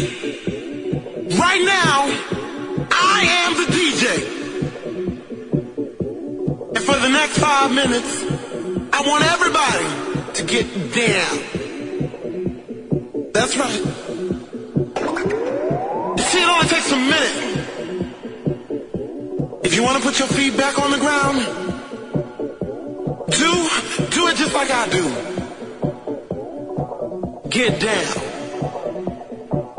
Right now, I am the DJ. And for the next five minutes, I want everybody to get down. That's right. You see, it only takes a minute. If you want to put your feet back on the ground, do, do it just like I do. Get down.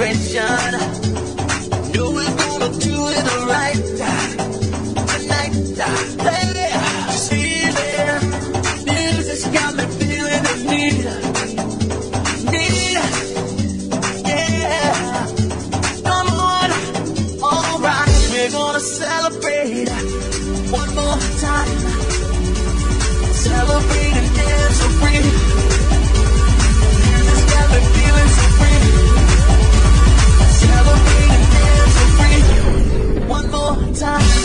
celebration. Know we're gonna do it alright tonight. Hey, she's there. Music's got me feeling it's need. Need. Yeah. Come on. Alright, we're gonna celebrate one more time. Celebrating. time.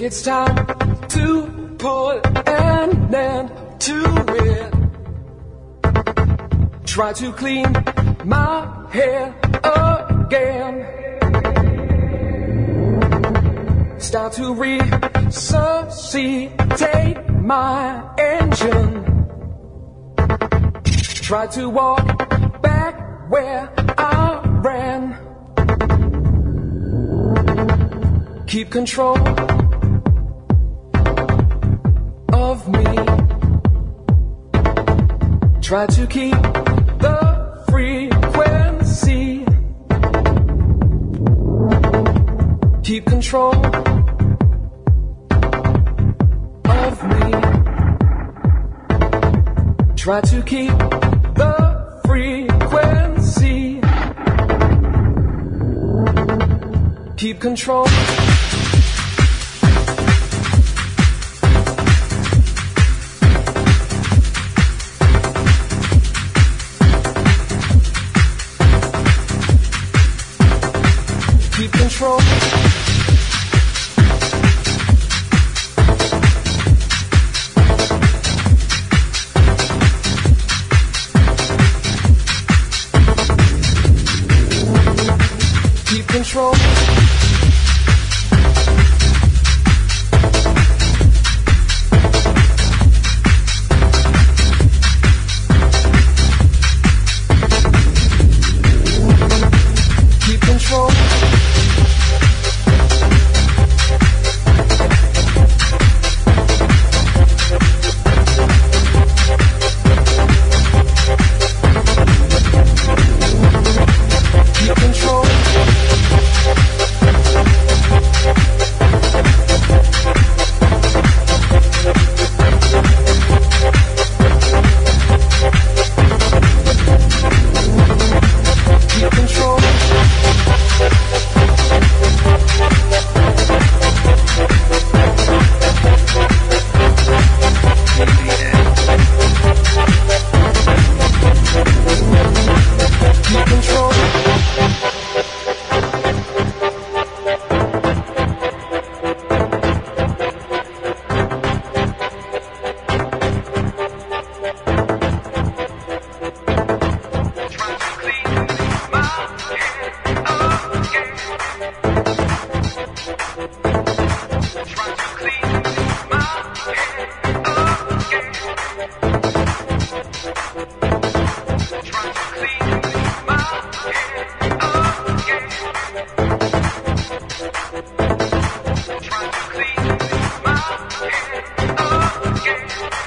Think it's time to put an end to it. Try to clean my hair again. Start to resuscitate my engine. Try to walk back where I ran. Keep control Try to keep the frequency. Keep control of me. Try to keep the frequency. Keep control.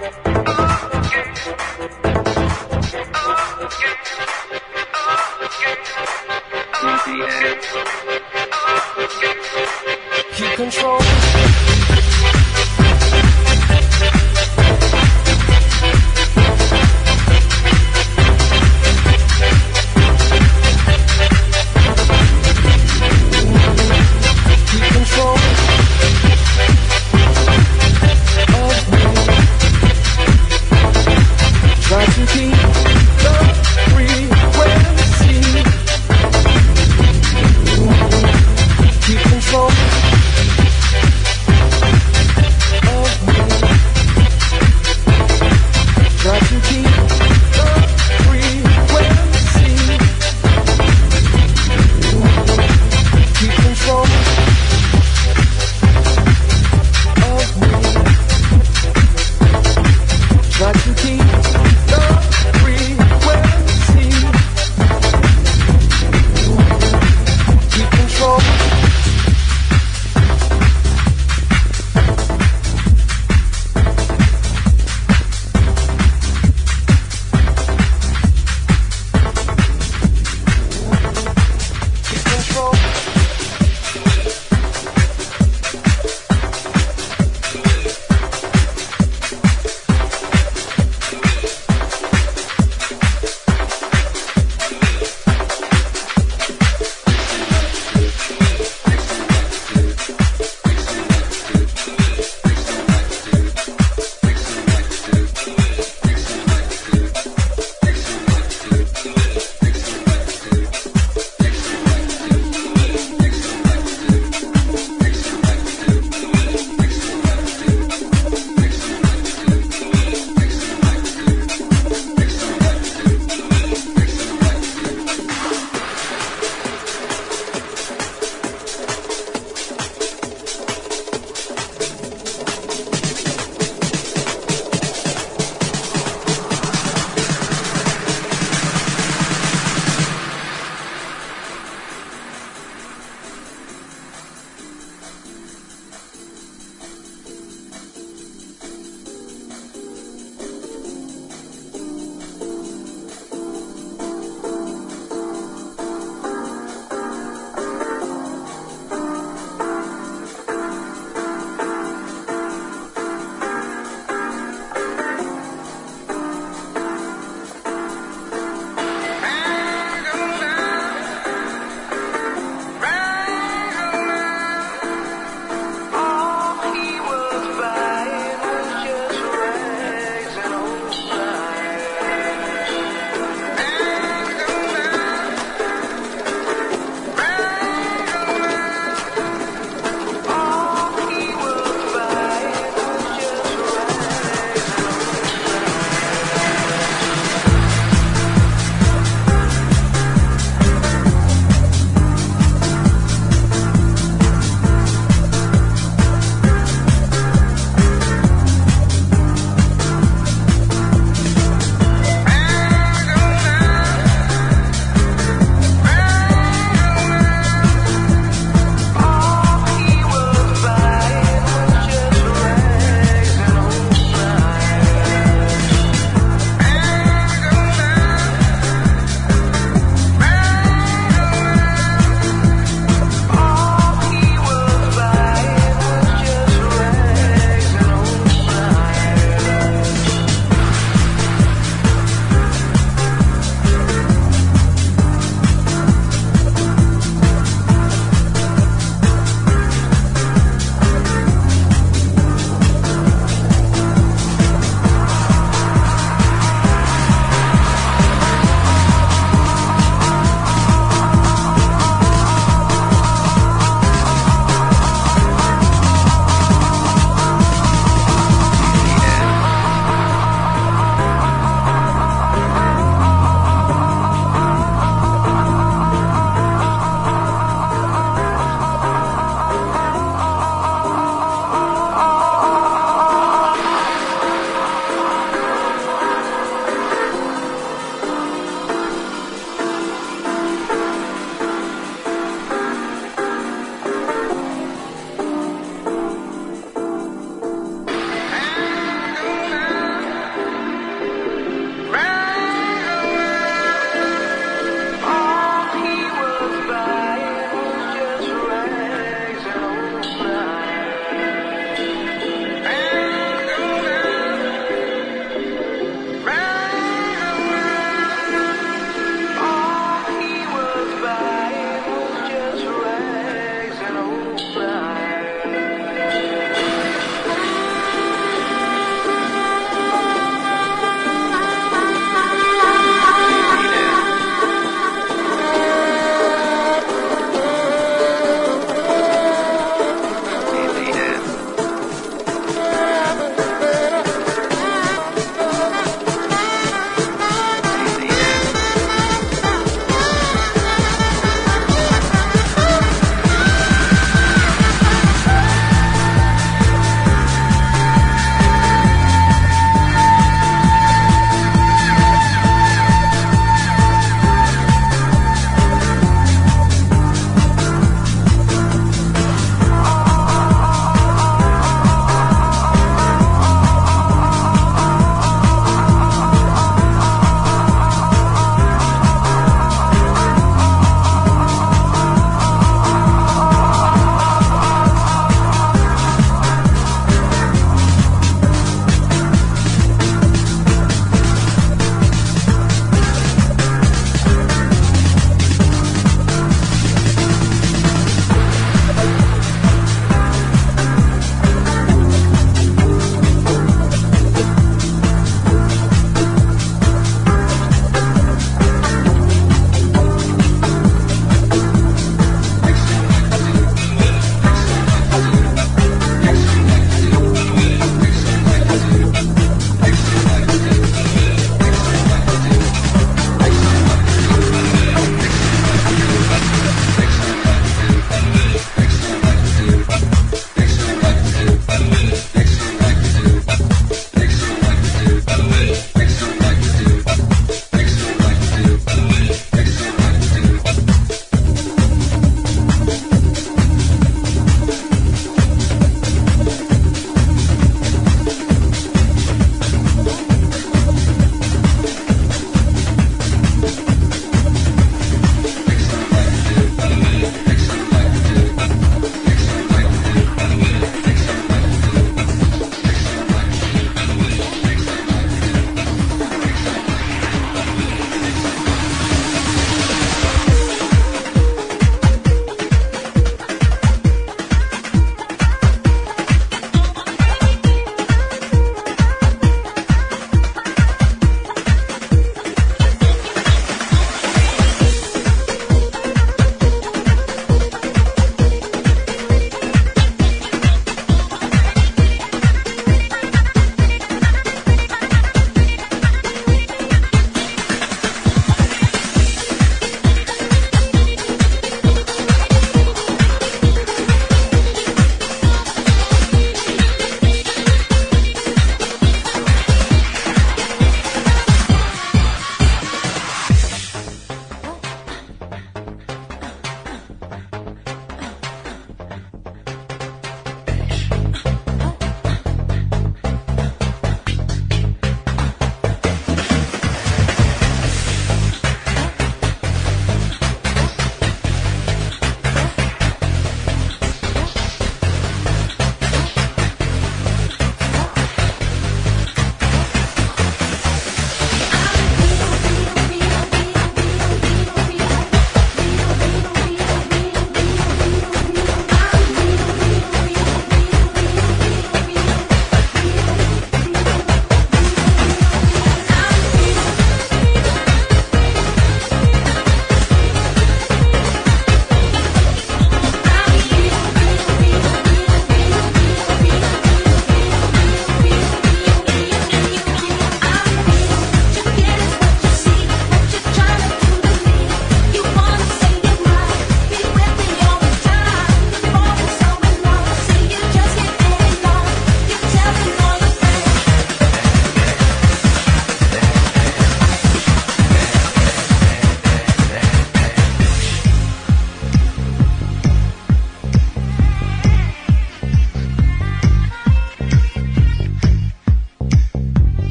Thank you.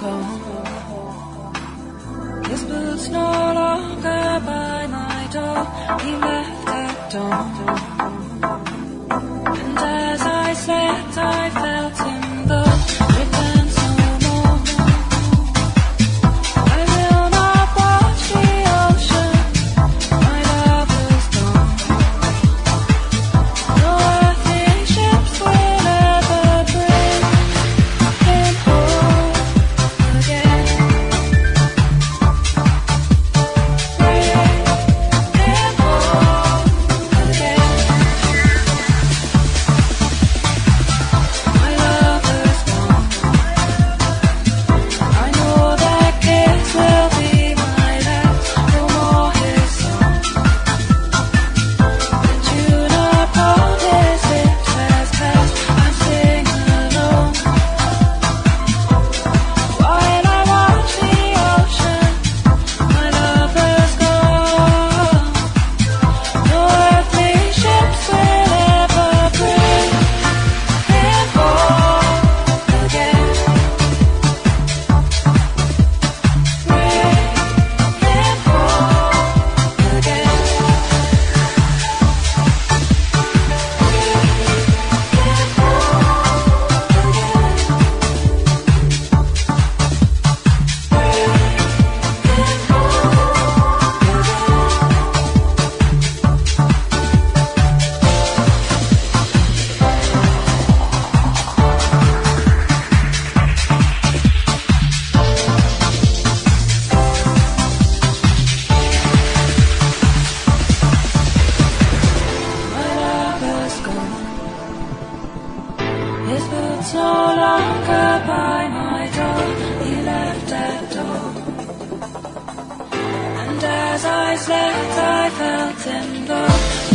gone. His boots no longer by my door. He left at dawn. I slept, I felt in the.